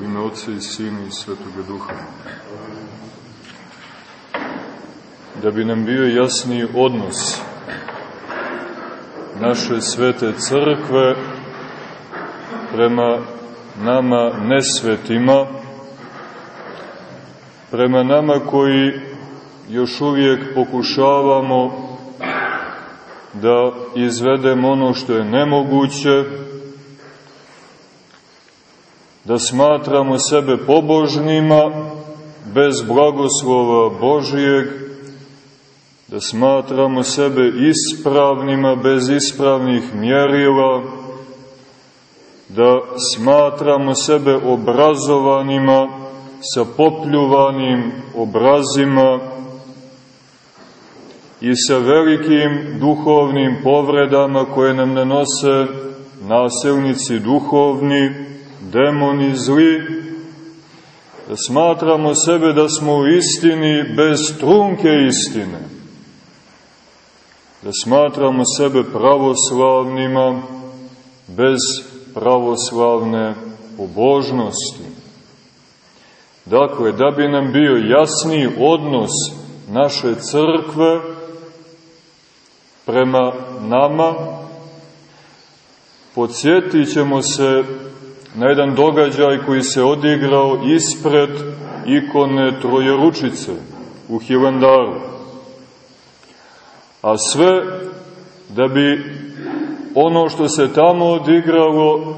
U ime Otca i Sina i Svetoga Duha. Da bi nam bio jasniji odnos naše svete crkve prema nama nesvetima, prema nama koji još uvijek pokušavamo da izvedemo ono što je nemoguće, da smatramo sebe pobožnima bez blagoslova Božijeg, da smatramo sebe ispravnima bez ispravnih mjerila, da smatramo sebe obrazovanima sa popljuvanim obrazima i sa velikim duhovnim povredama koje nam nanose nasilnici duhovni, demoni zli, da smatramo sebe da smo u istini bez trunke istine, da smatramo sebe pravoslavnima bez pravoslavne pobožnosti. Dakle, da bi nam bio jasniji odnos naše crkve prema nama, podsjetit se na jedan događaj koji se odigrao ispred ikone Trojeručice u Hilandaru. A sve da bi ono što se tamo odigralo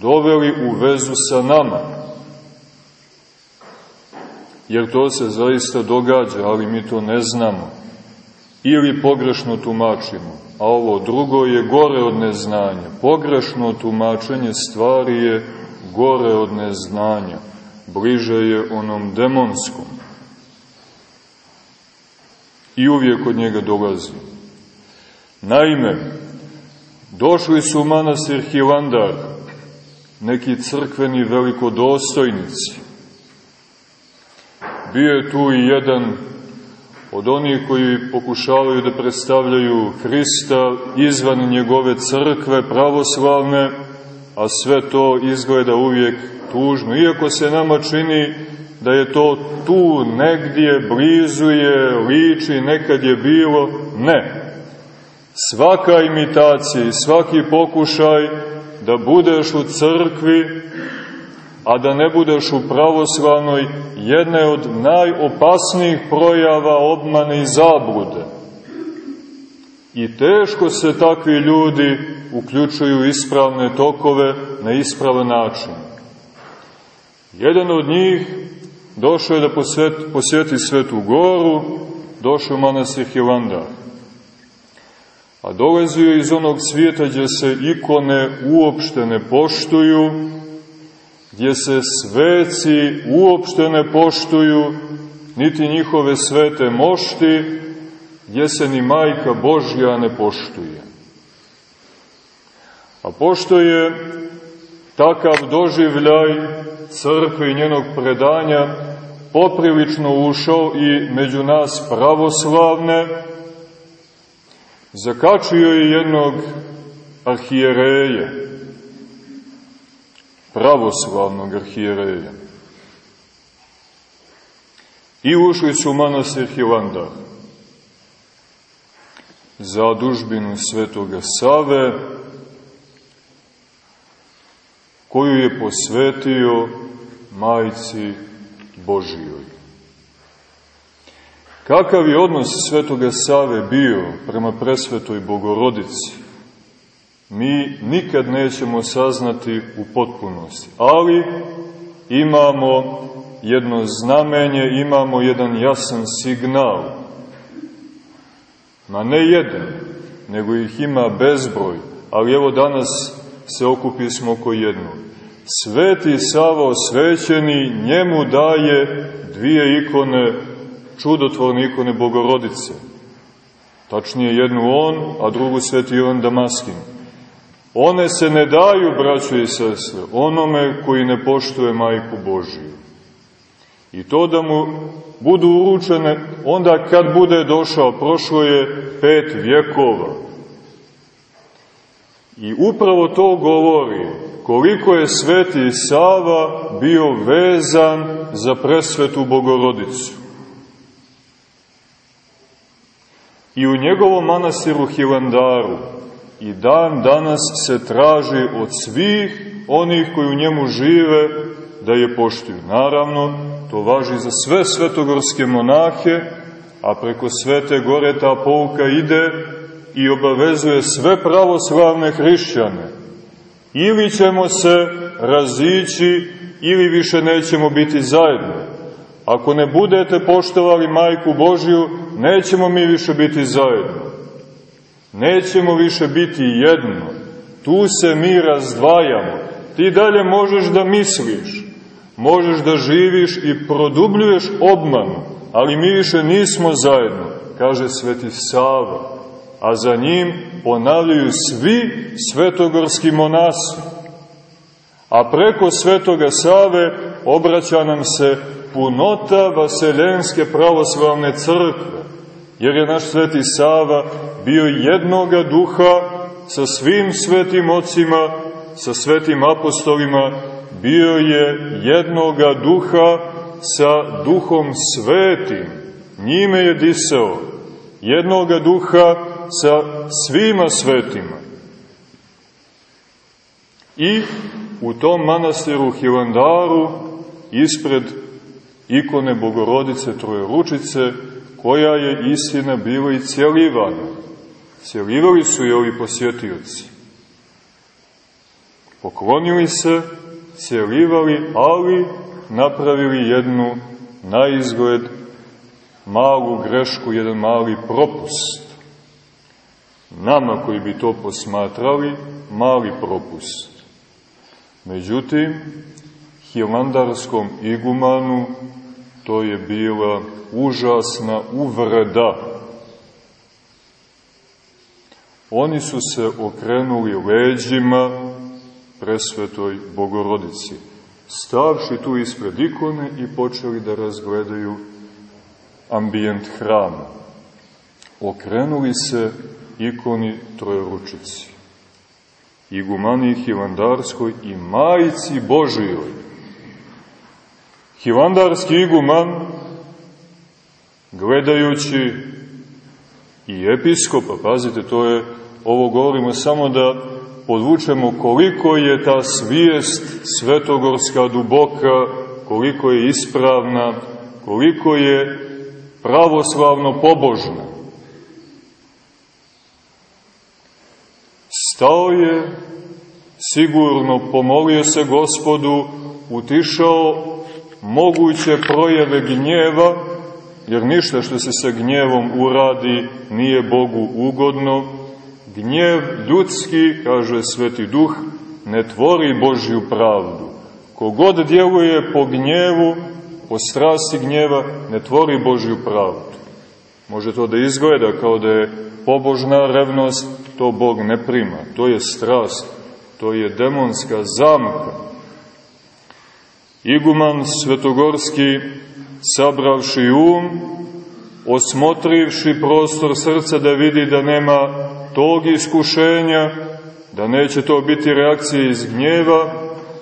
doveli u vezu sa nama. Jer to se zaista događa, ali mi to ne znamo. Ili pogrešno tumačimo a ovo drugo je gore od neznanja. Pogrešno tumačenje stvari je gore od neznanja, bliže je onom demonskom. I uvijek od njega dolazi. Naime, došli su u manastir Hilandar, neki crkveni velikodostojnici. Bio je tu i jedan od onih koji pokušavaju da predstavljaju Hrista izvan njegove crkve pravoslavne, a sve to izgleda uvijek tužno. Iako se nama čini da je to tu negdje, blizu je, liči, nekad je bilo, ne. Svaka imitacija i svaki pokušaj da budeš u crkvi, a da ne budeš u pravoslavnoj, jedna je od najopasnijih projava obmane i zablude. I teško se takvi ljudi uključuju ispravne tokove na ispravan način. Jedan od njih došao je da posjeti, posjeti Svetu Goru, došao u manastir Hilandar. A dolazio iz onog svijeta gdje se ikone uopšte ne poštuju, gdje se sveci uopšte ne poštuju, niti njihove svete mošti, gdje se ni majka Božja ne poštuje. A pošto je takav doživljaj crkve i njenog predanja poprilično ušao i među nas pravoslavne, zakačio je jednog arhijereja, pravoslavnog arhijereja. I ušli su u manastir Hilandar za dužbinu svetoga Save, koju je posvetio majci Božijoj. Kakav je odnos svetoga Save bio prema presvetoj Bogorodici? Mi nikad nećemo saznati u potpunosti. Ali imamo jedno znamenje, imamo jedan jasan signal. Ma ne jedan, nego ih ima bezbroj, ali evo danas se okupi smo oko jednog. Sveti Savo svećeni njemu daje dvije ikone, čudotvorne ikone Bogorodice. Tačnije jednu on, a drugu Sveti Ivan Damaskin One se ne daju, braćo i sestre, onome koji ne poštuje majku Božiju. I to da mu budu uručene onda kad bude došao, prošlo je pet vjekova. I upravo to govori koliko je sveti Sava bio vezan za presvetu Bogorodicu. I u njegovom manastiru Hilandaru i dan danas se traži od svih onih koji u njemu žive da je poštuju. Naravno, to važi za sve svetogorske monahe, a preko Svete Gore ta pouka ide i obavezuje sve pravoslavne hrišćane. Ili ćemo se razići, ili više nećemo biti zajedno. Ako ne budete poštovali Majku Božju, nećemo mi više biti zajedno. Nećemo više biti jedno. Tu se mi razdvajamo. Ti dalje možeš da misliš, možeš da živiš i produbljuješ obmanu, ali mi više nismo zajedno, kaže Sveti Sava, a za njim ponavljaju svi svetogorski monasi. A preko Svetoga Save obraća nam se punota Vaseljenske pravoslavne crkve, jer je naš Sveti Sava bio jednoga duha sa svim svetim ocima, sa svetim apostolima, bio je jednoga duha sa duhom svetim, njime je disao, jednoga duha sa svima svetima. I u tom manastiru Hilandaru, ispred ikone Bogorodice Trojeručice, koja je istina bila i cjelivana. Cjelivali su je ovi posjetioci. Poklonili se, cjelivali, ali napravili jednu na izgled malu grešku, jedan mali propust. Nama koji bi to posmatrali, mali propust. Međutim, hilandarskom igumanu to je bila užasna uvreda. Oni su se okrenuli leđima presvetoj bogorodici, stavši tu ispred ikone i počeli da razgledaju ambijent hrama. Okrenuli se ikoni Trojeručici, igumani Hilandarskoj i majici Božijoj. Hilandarski iguman, gledajući i episkopa, pazite, to je, ovo govorimo samo da podvučemo koliko je ta svijest svetogorska duboka, koliko je ispravna, koliko je pravoslavno pobožna. Stao je, sigurno pomolio se gospodu, utišao moguće projeve gnjeva, jer ništa što se sa gnjevom uradi nije Bogu ugodno. Gnjev ljudski, kaže Sveti Duh, ne tvori Božju pravdu. Kogod djeluje po gnjevu, po strasti gnjeva, ne tvori Božju pravdu. Može to da izgleda kao da je pobožna revnost, to Bog ne prima. To je strast, to je demonska zamka. Iguman Svetogorski, sabravši um, osmotrivši prostor srca da vidi da nema tog iskušenja, da neće to biti reakcija iz gnjeva,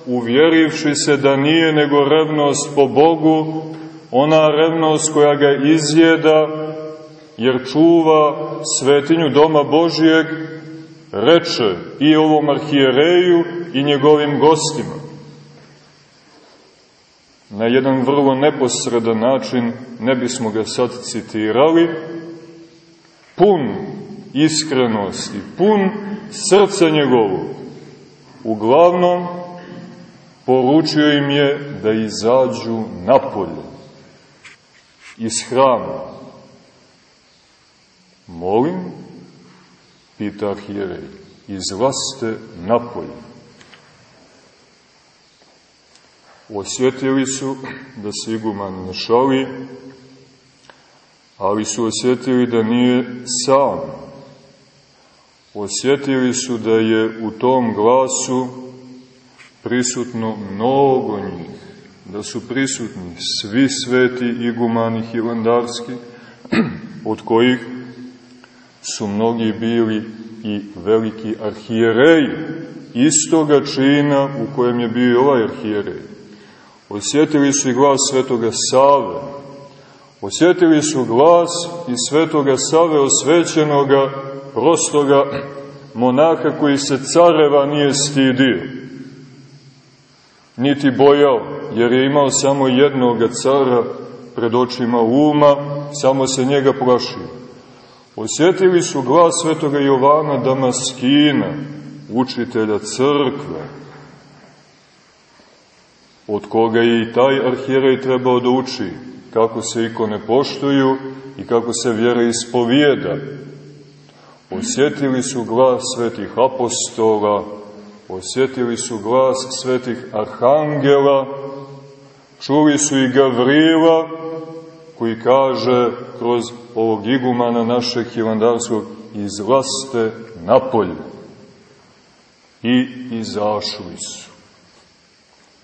uvjerivši se da nije nego revnost po Bogu, ona revnost koja ga izjeda, jer čuva svetinju doma Božijeg, reče i ovom arhijereju i njegovim gostima. Na jedan vrlo neposredan način, ne bismo ga sad citirali, pun iskrenosti, pun srca njegovog. Uglavnom, poručio im je da izađu napolje iz hrama. Molim, pita arhijerej, izlaste napolje. Osjetili su da se iguman ne šali, ali su osjetili da nije sam. Osjetili su da je u tom glasu prisutno mnogo njih, da su prisutni svi sveti igumani hilandarski, od kojih su mnogi bili i veliki arhijereji, istoga čina u kojem je bio ovaj arhijerej. Osjetili su i glas svetoga Save, osjetili su glas i svetoga Save osvećenoga, prostoga monaha koji se careva nije stidio, niti bojao, jer je imao samo jednog cara pred očima uma, samo se njega plašio. Osjetili su glas svetoga Jovana Damaskina, učitelja crkve, od koga je i taj arhijerej trebao da uči kako se ikone poštuju i kako se vjera ispovijeda. Osjetili su glas svetih apostola, osjetili su glas svetih arhangela, čuli su i Gavrila, koji kaže kroz ovog igumana našeg hilandarskog, izlaste napolje. I izašli su.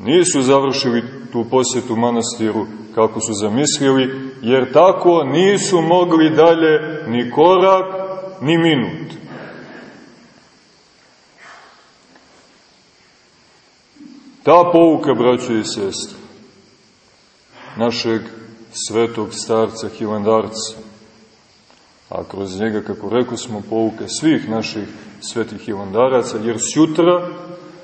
Nisu završili tu posjetu manastiru kako su zamislili, jer tako nisu mogli dalje ni korak, ni minut. Ta pouka, braćo i sestre, našeg svetog starca Hilandarca, a kroz njega, kako rekao smo, pouka svih naših svetih Hilandaraca, jer sutra,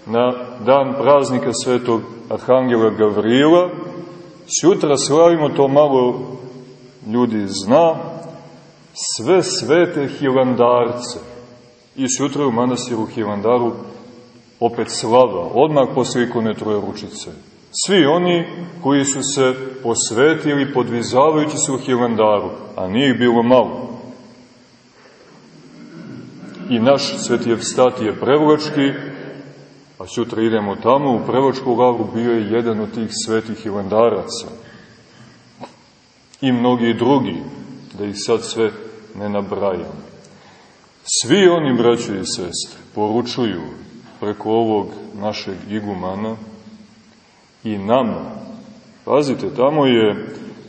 na dan praznika svetog Arhangela Gavrila, sutra slavimo, to malo ljudi zna, sve svete Hilandarce. I sutra u manastiru Hilandaru opet slava, odmah posle ikone Troje ručice. Svi oni koji su se posvetili podvizavajući se u Hilandaru, a nije bilo malo. I naš sveti Evstatije Prevlački, a sutra idemo tamo, u Prevočku lavru bio je jedan od tih svetih Hilandaraca. I mnogi drugi, da ih sad sve ne nabrajam. Svi oni, braćo i sestre, poručuju preko ovog našeg igumana i nama. Pazite, tamo je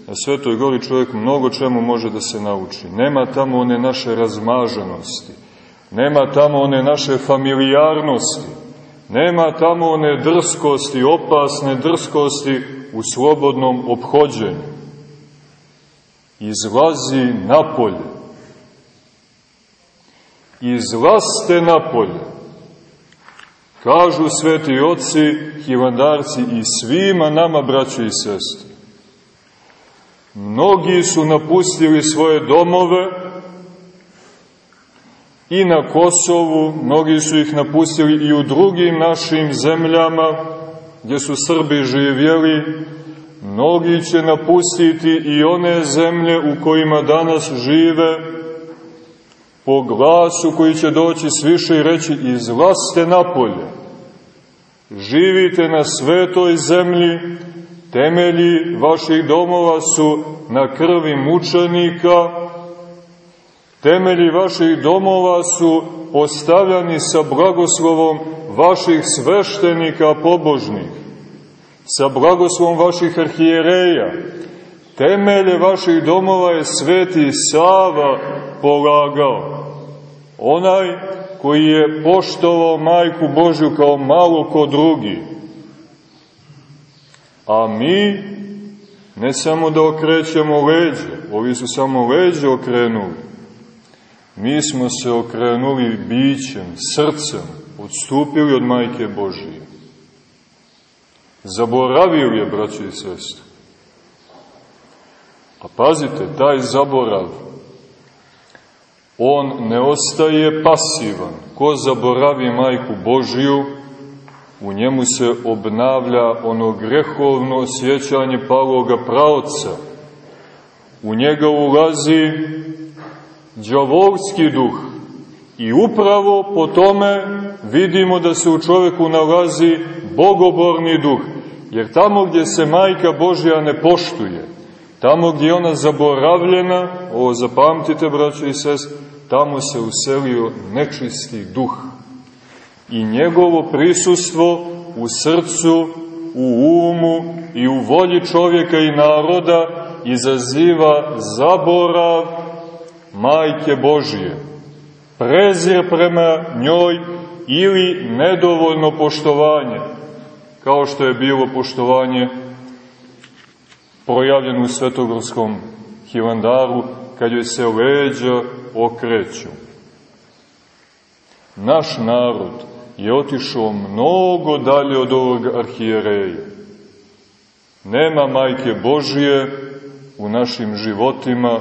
na Svetoj gori čovjek mnogo čemu može da se nauči. Nema tamo one naše razmaženosti, nema tamo one naše familijarnosti, nema tamo one drskosti, opasne drskosti u slobodnom obhođenju. Izlazi napolje. Izlaste napolje Kažu sveti oci, hilandarci i svima nama, braćo i sestre. Mnogi su napustili svoje domove i na Kosovu, mnogi su ih napustili i u drugim našim zemljama gdje su Srbi živjeli, mnogi će napustiti i one zemlje u kojima danas žive, po glasu koji će doći sviše i reći izlaste napolje. Živite na svetoj zemlji, temelji vaših domova su na krvi mučenika, temelji vaših domova su postavljani sa blagoslovom vaših sveštenika pobožnih, sa blagoslovom vaših arhijereja, temelje vaših domova je sveti Sava polagao onaj koji je poštovao majku Božju kao malo ko drugi. A mi ne samo da okrećemo leđe, ovi su samo leđe okrenuli, mi smo se okrenuli bićem, srcem, odstupili od majke Božije. Zaboravili je, braći i sestri. A pazite, taj zaborav On ne ostaje pasivan. Ko zaboravi majku Božiju, u njemu se obnavlja ono grehovno osjećanje paloga pravca. U njega ulazi džavolski duh. I upravo po tome vidimo da se u čoveku nalazi bogoborni duh. Jer tamo gdje se majka Božja ne poštuje, tamo gdje je ona zaboravljena, ovo zapamtite, braćo i sest, tamo se uselio nečisti duh. I njegovo prisustvo u srcu, u umu i u volji čovjeka i naroda izaziva zaborav Majke Božije. Prezir prema njoj ili nedovoljno poštovanje, kao što je bilo poštovanje projavljeno u Svetogorskom Hilandaru, kad joj se leđa okreću. Naš narod je otišao mnogo dalje od ovog arhijereja. Nema majke Božije u našim životima,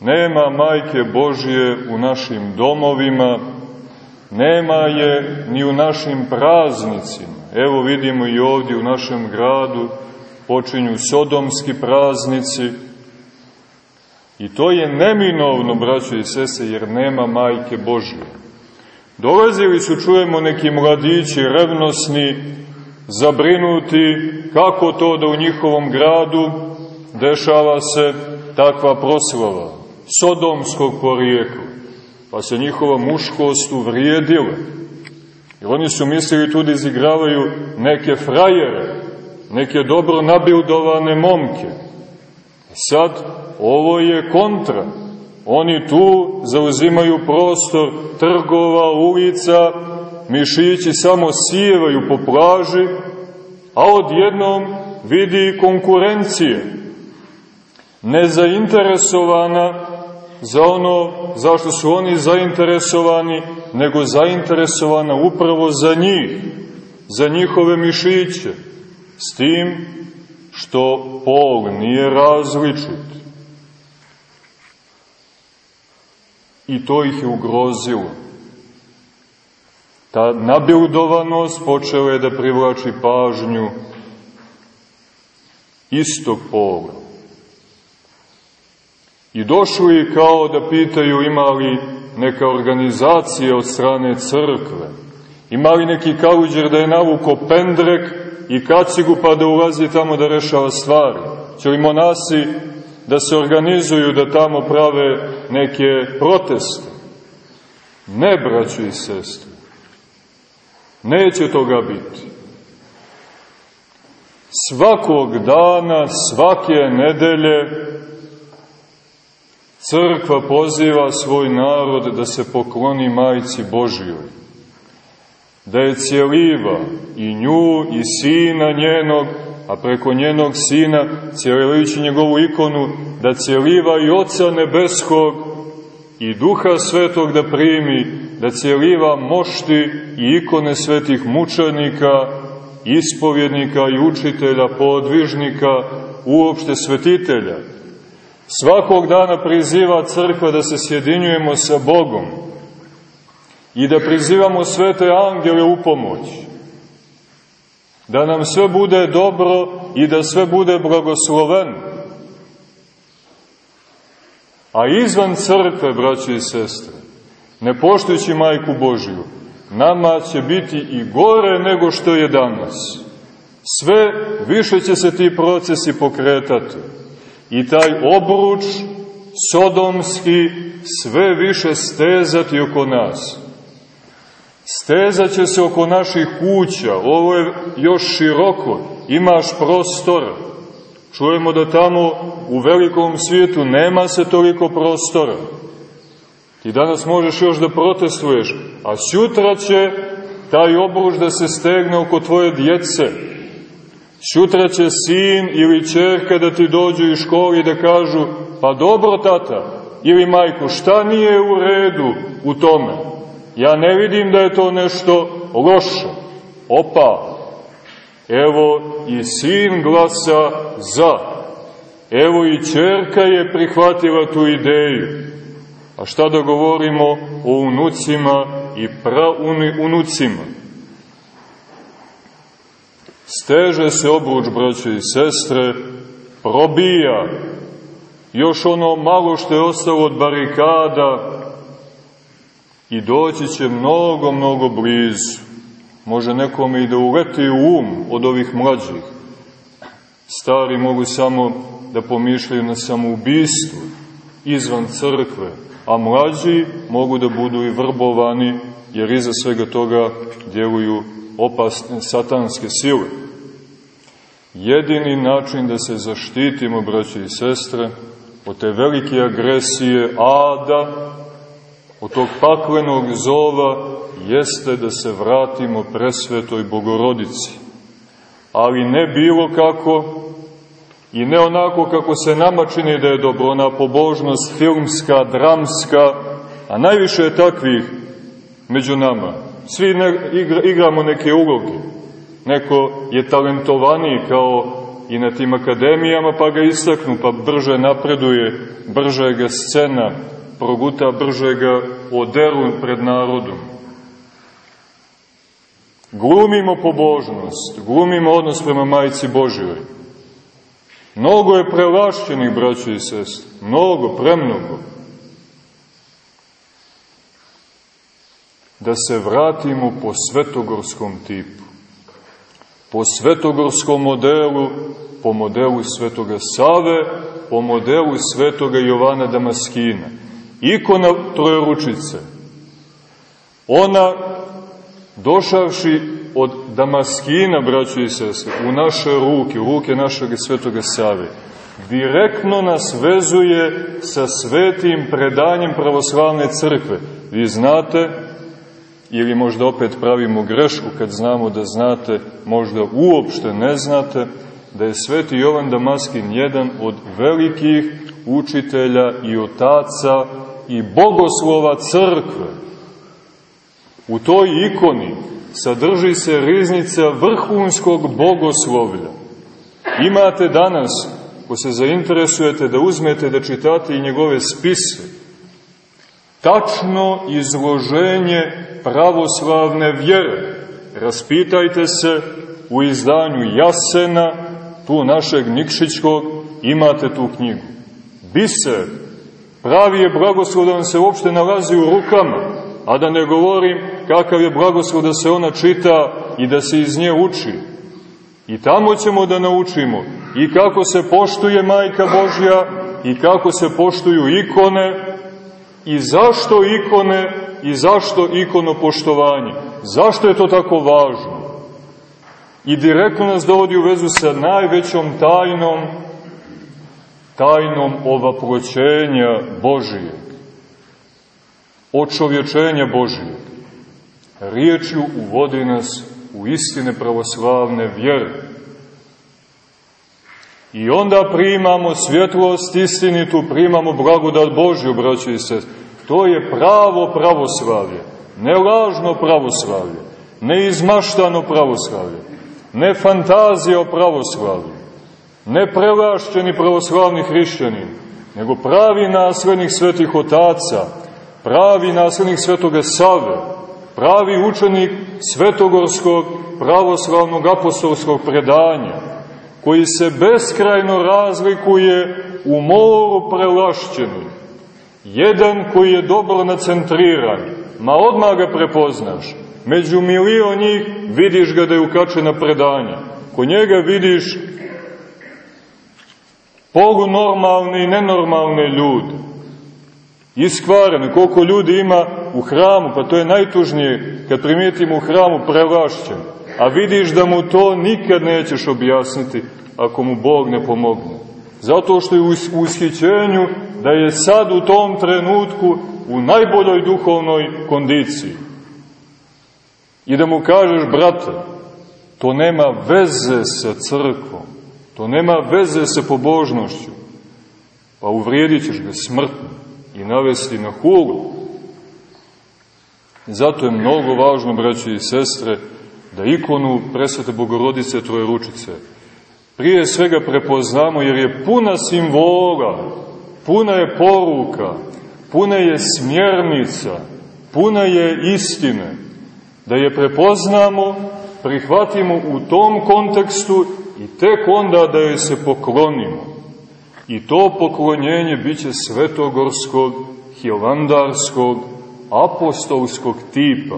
nema majke Božije u našim domovima, nema je ni u našim praznicima. Evo vidimo i ovdje u našem gradu počinju sodomski praznici i to je neminovno, braćo i sese, jer nema majke Božije. Dolazili su, čujemo, neki mladići revnosni, zabrinuti kako to da u njihovom gradu dešava se takva proslava sodomskog porijekla, pa se njihova muškost uvrijedila. Jer oni su mislili tu da izigravaju neke frajere, neke dobro nabildovane momke. Sad, ovo je kontra. Oni tu zauzimaju prostor trgova, ulica, mišići samo sijevaju po plaži, a odjednom vidi konkurencije, nezainteresovana za ono zašto su oni zainteresovani, nego zainteresovana upravo za njih, za njihove mišiće, s tim što pol nije različit. I to ih je ugrozilo. Ta nabildovanost počela je da privlači pažnju istog pola. I došli kao da pitaju ima li neka organizacija od strane crkve, ima li neki kaluđer da je navuko pendrek i kacigu pa da ulazi tamo da rešava stvari. Će li monasi da se organizuju da tamo prave neke proteste? Ne, braćo i sestre. Neće toga biti. Svakog dana, svake nedelje, crkva poziva svoj narod da se pokloni majci Božjoj, da je cijeliva i nju i sina njenog, a preko njenog sina, cijelivajući njegovu ikonu, da cijeliva i Oca Nebeskog i Duha Svetog da primi, da cijeliva mošti i ikone svetih mučenika, ispovjednika i učitelja, podvižnika, uopšte svetitelja. Svakog dana priziva crkva da se sjedinjujemo sa Bogom i da prizivamo svete angele u pomoć. Da nam sve bude dobro i da sve bude blagosloveno. A izvan crkve, braći i sestre, ne poštujući majku Božiju, nama će biti i gore nego što je danas. Sve više će se ti procesi pokretati. I taj obruč sodomski sve više stezati oko nas. Stezat će se oko naših kuća, ovo je još široko, imaš prostora. Čujemo da tamo u velikom svijetu nema se toliko prostora. Ti danas možeš još da protestuješ, a sutra će taj obruč da se stegne oko tvoje djece. Sutra će sin ili čerka da ti dođu iz školi da kažu, pa dobro tata, ili majko, šta nije u redu u tome? Ja ne vidim da je to nešto loše. Opa, evo i sin glasa za. Evo i čerka je prihvatila tu ideju. A šta da govorimo o unucima i praunucima? Steže se obruč, braće i sestre, probija još ono malo što je ostalo od barikada i doći će mnogo, mnogo blizu. Može nekome i da uleti u um od ovih mlađih. Stari mogu samo da pomišljaju na samoubistvo izvan crkve, a mlađi mogu da budu i vrbovani, jer iza svega toga djeluju opasne satanske sile. Jedini način da se zaštitimo, braći i sestre, od te velike agresije Ada, od tog paklenog zova, jeste da se vratimo presvetoj bogorodici. Ali ne bilo kako i ne onako kako se nama čini da je dobro, ona pobožnost filmska, dramska, a najviše je takvih među nama. Svi ne, igra, igramo neke uloge. Neko je talentovaniji kao i na tim akademijama, pa ga istaknu, pa brže napreduje, brže ga scena proguta, brže ga oderu pred narodom. Glumimo pobožnost, glumimo odnos prema majici Božjoj. Mnogo je prelašćenih, braći i sest, mnogo, premnogo. Da se vratimo po svetogorskom tipu, po svetogorskom modelu, po modelu svetoga Save, po modelu svetoga Jovana Damaskina. Ikona trojeručice, ona došavši od Damaskina, braćo i sestre, u naše ruke, u ruke našeg svetoga Save, direktno nas vezuje sa svetim predanjem pravoslavne crkve. Vi znate, ili možda opet pravimo grešku kad znamo da znate, možda uopšte ne znate, da je sveti Jovan Damaskin jedan od velikih učitelja i otaca i bogoslova crkve. U toj ikoni sadrži se riznica vrhunskog bogoslovlja. Imate danas, ko se zainteresujete da uzmete da čitate i njegove spise, tačno izloženje pravoslavne vjere. Raspitajte se u izdanju Jasena, tu našeg Nikšićkog, imate tu knjigu. Biser, pravi je blagoslov da vam se uopšte nalazi u rukama, a da ne govorim kakav je blagoslov da se ona čita i da se iz nje uči. I tamo ćemo da naučimo i kako se poštuje Majka Božja i kako se poštuju ikone i zašto ikone i zašto ikono poštovanje. Zašto je to tako važno? I direktno nas dovodi u vezu sa najvećom tajnom, tajnom ovaproćenja Božije, očovječenja Božije. Riječju uvodi nas u istine pravoslavne vjere. I onda primamo svjetlost istinitu, primamo blagodat Božju, braći i sest. To je pravo pravoslavlje, ne lažno pravoslavlje, ne izmaštano pravoslavlje, ne fantazija o pravoslavlju, ne prelašćeni pravoslavni hrišćanin, nego pravi naslednik svetih otaca, pravi naslednik svetoga Save, pravi učenik svetogorskog pravoslavnog apostolskog predanja, koji se beskrajno razlikuje u moru prelašćenih. Jedan koji je dobro nacentriran, ma odmah ga prepoznaš. Među milion njih vidiš ga da je ukačen na predanja. Ko njega vidiš polunormalne i nenormalne ljude. Iskvarene, koliko ljudi ima u hramu, pa to je najtužnije kad primijetimo u hramu prelašćen. A vidiš da mu to nikad nećeš objasniti ako mu Bog ne pomogne. Zato što je u ushićenju da je sad u tom trenutku u najboljoj duhovnoj kondiciji. I da mu kažeš, brate, to nema veze sa crkvom, to nema veze sa pobožnošću, pa uvrijedit ćeš ga smrtno i navesti na hulu. Zato je mnogo važno, braći i sestre, da ikonu presvete Bogorodice Troje ručice prije svega prepoznamo jer je puna simbola, puna je poruka, puna je smjernica, puna je istine. Da je prepoznamo, prihvatimo u tom kontekstu i tek onda da joj se poklonimo. I to poklonjenje biće svetogorskog, hilandarskog, apostolskog tipa,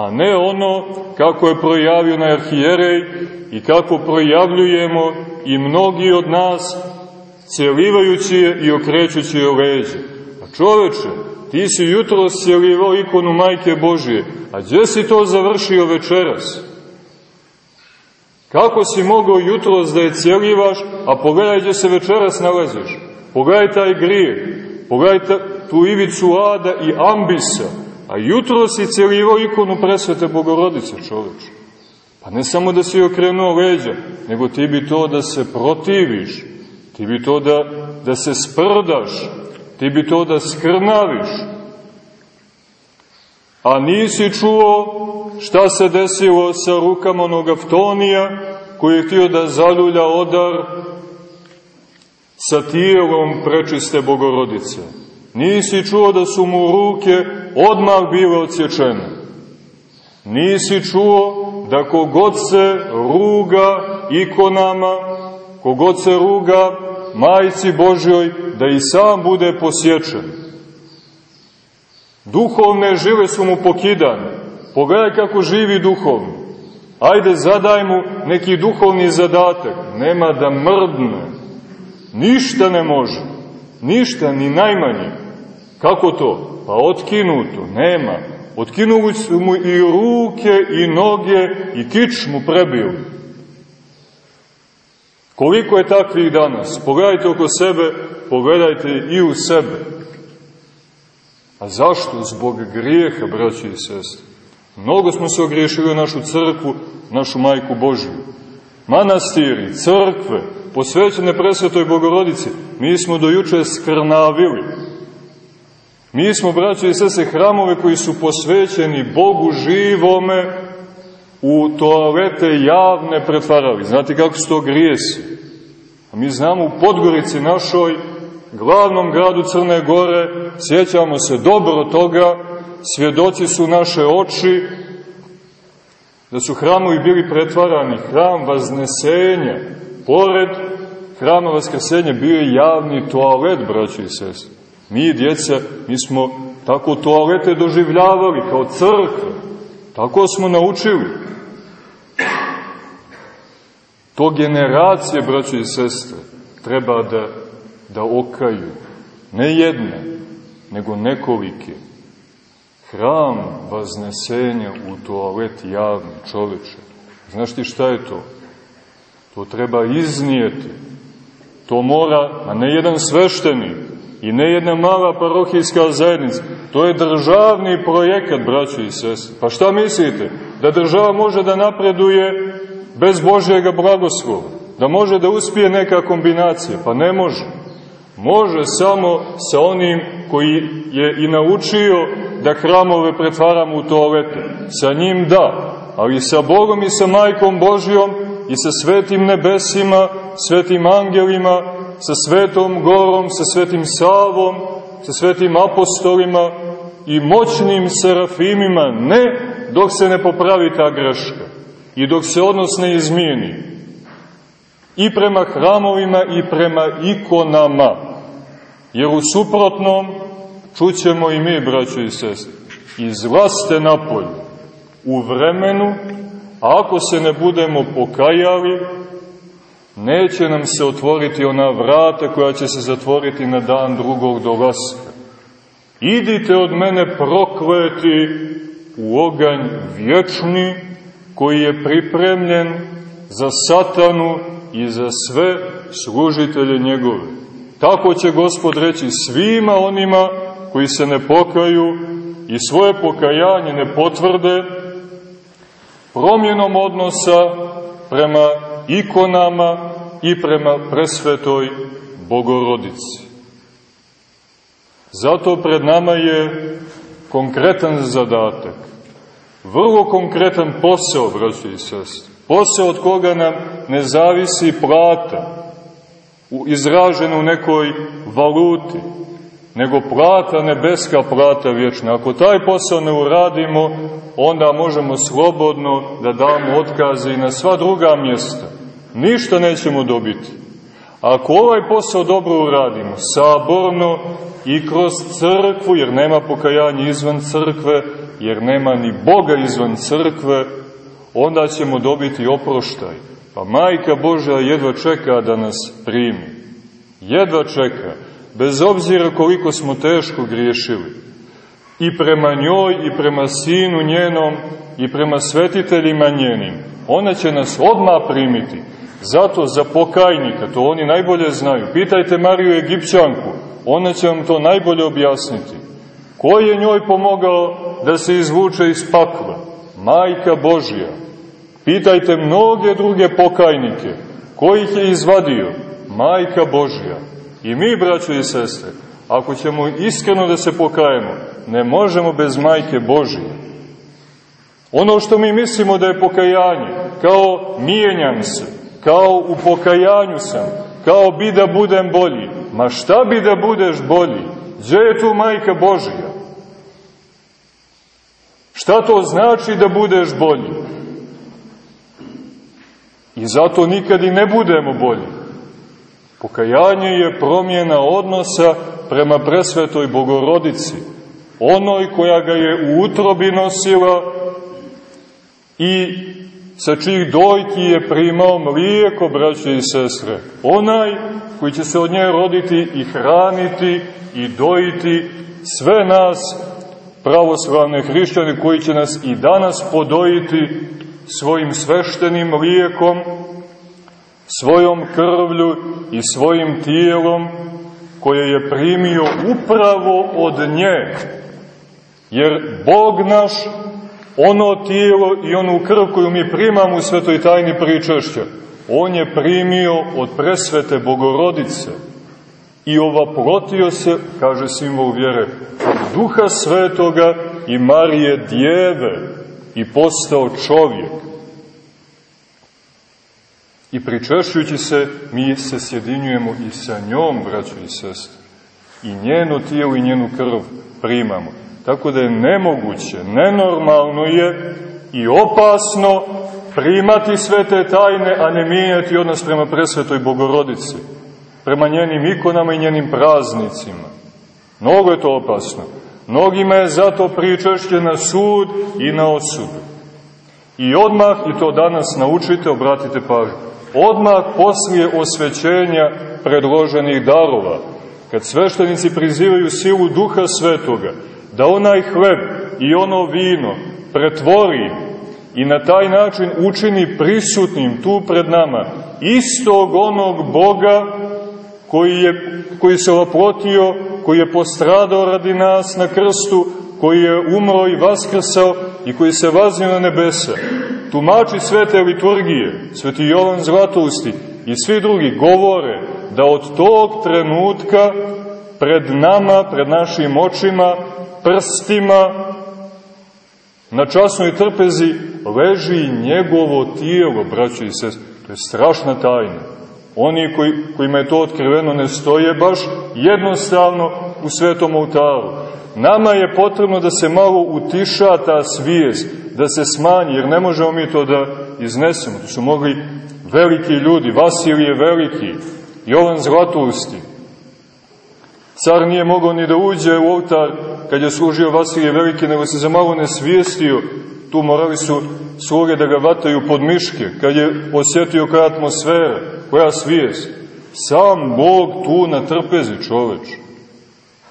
a ne ono kako je projavio na arhijerej i kako projavljujemo i mnogi od nas cjelivajući je i okrećući je leđe. A čoveče, ti si jutro cjelivao ikonu Majke Božije, a gdje si to završio večeras? Kako si mogao jutro da je cjelivaš, a pogledaj gdje se večeras nalaziš? Pogledaj taj grijeh, pogledaj tu ivicu ada i ambisa, A jutro si cijelivao ikonu presvete Bogorodice, čoveč. Pa ne samo da si okrenuo leđa, nego ti bi to da se protiviš, ti bi to da, da se sprdaš, ti bi to da skrnaviš. A nisi čuo šta se desilo sa rukama onog Aftonija, koji je htio da zaljulja odar sa tijelom prečiste Bogorodice. Nisi čuo da su mu ruke odmah bile odsječene. Nisi čuo da kogod se ruga ikonama, kogod se ruga majci Božjoj, da i sam bude posječen. Duhovne žive su mu pokidane. Pogledaj kako živi duhovno. Ajde, zadaj mu neki duhovni zadatak. Nema da mrdne. Ništa ne može. Ništa, ni najmanje. Kako to? Pa otkinuto. Nema. Otkinuli su mu i ruke, i noge, i kič mu prebili. Koliko je takvih danas? Pogledajte oko sebe, pogledajte i u sebe. A zašto? Zbog grijeha, braći i sestri. Mnogo smo se ogriješili našu crkvu, našu majku Božju. Manastiri, crkve, posvećene presvetoj Bogorodici, mi smo do juče skrnavili. Mi smo, braći i sese, hramove koji su posvećeni Bogu živome u toalete javne pretvarali. Znate kako su to grijesi? A mi znamo u Podgorici našoj, glavnom gradu Crne Gore, sjećamo se dobro toga, svjedoci su naše oči, da su hramovi bili pretvarani, hram vaznesenja, pored hrama vaskrsenja bio je javni toalet, braći i sestri. Mi, djeca, mi smo tako toalete doživljavali kao crkve. Tako smo naučili. To generacije, braći i sestre, treba da, da okaju. Ne jedne, nego nekolike. Hram vaznesenja u toalet javni čoveče. Znaš ti šta je to? To treba iznijeti. To mora, a ne jedan sveštenik, i ne jedna mala parohijska zajednica. To je državni projekat, braći i sestri. Pa šta mislite? Da država može da napreduje bez Božjega blagoslova? Da može da uspije neka kombinacija? Pa ne može. Može samo sa onim koji je i naučio da hramove pretvaramo u toalete. Sa njim da, ali sa Bogom i sa Majkom Božjom i sa svetim nebesima, svetim angelima, sa svetom gorom, sa svetim Savom, sa svetim apostolima i moćnim serafimima, ne dok se ne popravi ta greška i dok se odnos ne izmijeni. I prema hramovima i prema ikonama, jer u suprotnom čućemo i mi, braćo i sestri, izlaste napolje u vremenu, a ako se ne budemo pokajali, neće nam se otvoriti ona vrata koja će se zatvoriti na dan drugog dolaska. Idite od mene prokleti u oganj vječni koji je pripremljen za satanu i za sve služitelje njegove. Tako će Gospod reći svima onima koji se ne pokaju i svoje pokajanje ne potvrde promjenom odnosa prema ikonama i prema presvetoj Bogorodici. Zato pred nama je konkretan zadatak, vrlo konkretan posao, braći i sestri. Posao od koga nam ne zavisi plata, izražena u nekoj valuti, nego plata nebeska, plata vječna. Ako taj posao ne uradimo, onda možemo slobodno da damo otkaze i na sva druga mjesta. Ništa nećemo dobiti. Ako ovaj posao dobro uradimo, saborno i kroz crkvu, jer nema pokajanja izvan crkve, jer nema ni Boga izvan crkve, onda ćemo dobiti oproštaj. Pa Majka Božja jedva čeka da nas primi. Jedva čeka, bez obzira koliko smo teško griješili. I prema njoj, i prema sinu njenom, i prema svetiteljima njenim. Ona će nas odma primiti. Zato za pokajnika, to oni najbolje znaju. Pitajte Mariju Egipćanku, ona će vam to najbolje objasniti. Ko je njoj pomogao da se izvuče iz pakla. Majka Božja. Pitajte mnoge druge pokajnike. Ko ih je izvadio? Majka Božja. I mi, braćo i sestre, ako ćemo iskreno da se pokajemo, ne možemo bez majke Božje. Ono što mi mislimo da je pokajanje, kao mijenjam se, kao u pokajanju sam, kao bi da budem bolji. Ma šta bi da budeš bolji? Gdje je tu majka Božja? Šta to znači da budeš bolji? I zato nikad i ne budemo bolji. Pokajanje je promjena odnosa prema presvetoj bogorodici, onoj koja ga je u utrobi nosila i sa čijih dojki je primao mlijeko, braće i sestre. Onaj koji će se od nje roditi i hraniti i dojiti sve nas, pravoslavne hrišćane, koji će nas i danas podojiti svojim sveštenim mlijekom, svojom krvlju i svojim tijelom, koje je primio upravo od nje. Jer Bog naš ono tijelo i onu krv koju mi primamo u svetoj tajni pričašća, on je primio od presvete bogorodice i ovaprotio se, kaže simbol vjere, od duha svetoga i Marije djeve i postao čovjek. I pričešćujući se, mi se sjedinjujemo i sa njom, braćo i sestre. I njeno tijelo i njenu krv primamo. Tako da je nemoguće, nenormalno je i opasno primati sve te tajne, a ne mijenjati odnos prema presvetoj bogorodici, prema njenim ikonama i njenim praznicima. Mnogo je to opasno. Mnogima je zato pričešće na sud i na osudu. I odmah, i to danas naučite, obratite pažnju, odmah poslije osvećenja predloženih darova, kad sveštenici prizivaju silu duha svetoga, da onaj hleb i ono vino pretvori i na taj način učini prisutnim tu pred nama istog onog Boga koji, je, koji se oplotio, koji je postradao radi nas na krstu, koji je umro i vaskrsao i koji se vaznio na nebesa. Tumači svete liturgije, sveti Jovan Zlatousti i svi drugi govore da od tog trenutka pred nama, pred našim očima, prstima, na časnoj trpezi leži njegovo tijelo, braćo i sest. To je strašna tajna. Oni koji, kojima je to otkriveno ne stoje baš jednostavno u svetom oltaru. Nama je potrebno da se malo utiša ta svijest, da se smanji, jer ne možemo mi to da iznesemo. To su mogli veliki ljudi, Vasilije Veliki, Jovan Zlatusti. Car nije mogao ni da uđe u oltar kad je služio Vasilije Veliki, nego se za malo ne svijestio, tu morali su sluge da ga vataju pod miške, kad je osjetio koja atmosfera, koja svijest. Sam Bog tu na trpezi čoveč.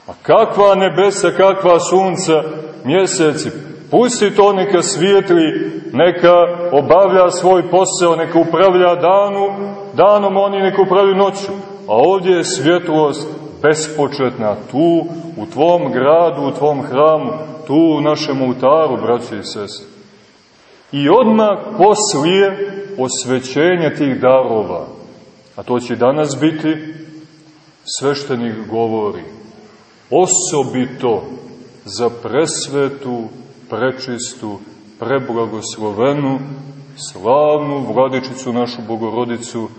A kakva nebesa, kakva sunca, mjeseci, pusti to neka svijetli, neka obavlja svoj posao, neka upravlja danu, danom oni neka upravlja noću. A ovdje je svjetlost bespočetna, tu, u tvom gradu, u tvom hramu, tu u našem ultaru, braći i sestri. I odmah poslije osvećenja tih darova, a to će danas biti, sveštenih govori, osobito za presvetu, prečistu, preblagoslovenu, slavnu vladičicu našu bogorodicu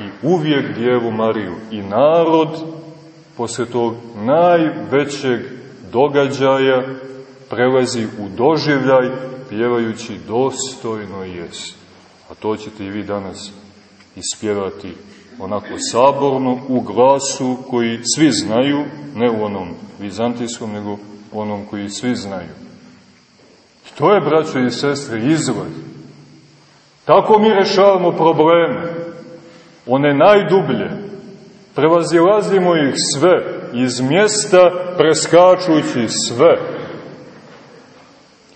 i uvijek Djevu Mariju i narod posle tog najvećeg događaja prelazi u doživljaj pjevajući dostojno jest. A to ćete i vi danas ispjevati onako saborno u glasu koji svi znaju, ne u onom vizantijskom, nego u onom koji svi znaju. I to je, braćo i sestre, izgled. Tako mi rešavamo probleme. One najdublje, Prevazilazimo ih sve, iz mjesta preskačući sve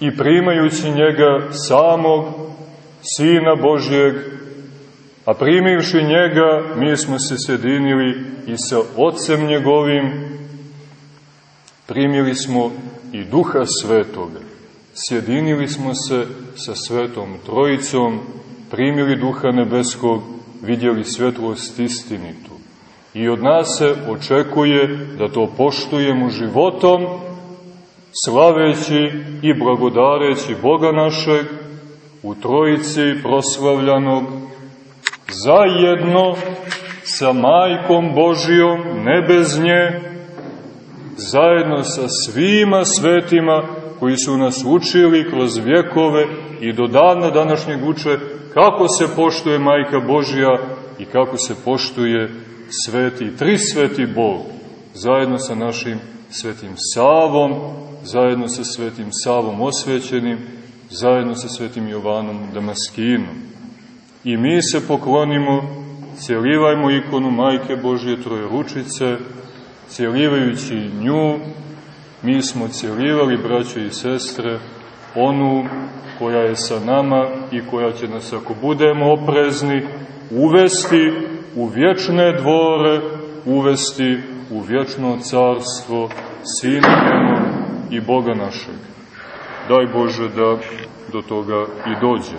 i primajući njega samog Sina Božjeg, a primivši njega mi smo se sjedinili i sa Otcem njegovim, primili smo i Duha Svetoga. sjedinili smo se sa Svetom Trojicom, primili Duha Nebeskog, vidjeli svetlost istinitu. I od nas se očekuje da to poštujemo životom, slaveći i blagodareći Boga našeg u Trojici proslavljanog zajedno sa Majkom Božijom, ne bez nje, zajedno sa svima svetima koji su nas učili kroz vjekove i do dana današnjeg uče kako se poštuje Majka Božija i kako se poštuje sveti, tri sveti Bog, zajedno sa našim svetim Savom, zajedno sa svetim Savom osvećenim, zajedno sa svetim Jovanom Damaskinom. I mi se poklonimo, cijelivajmo ikonu Majke Božje Trojeručice, cijelivajući nju, mi smo cijelivali, braće i sestre, onu koja je sa nama i koja će nas, ako budemo oprezni, uvesti u vječne dvore, uvesti u vječno carstvo Sina njenog i Boga našeg. Daj Bože da do toga i dođe.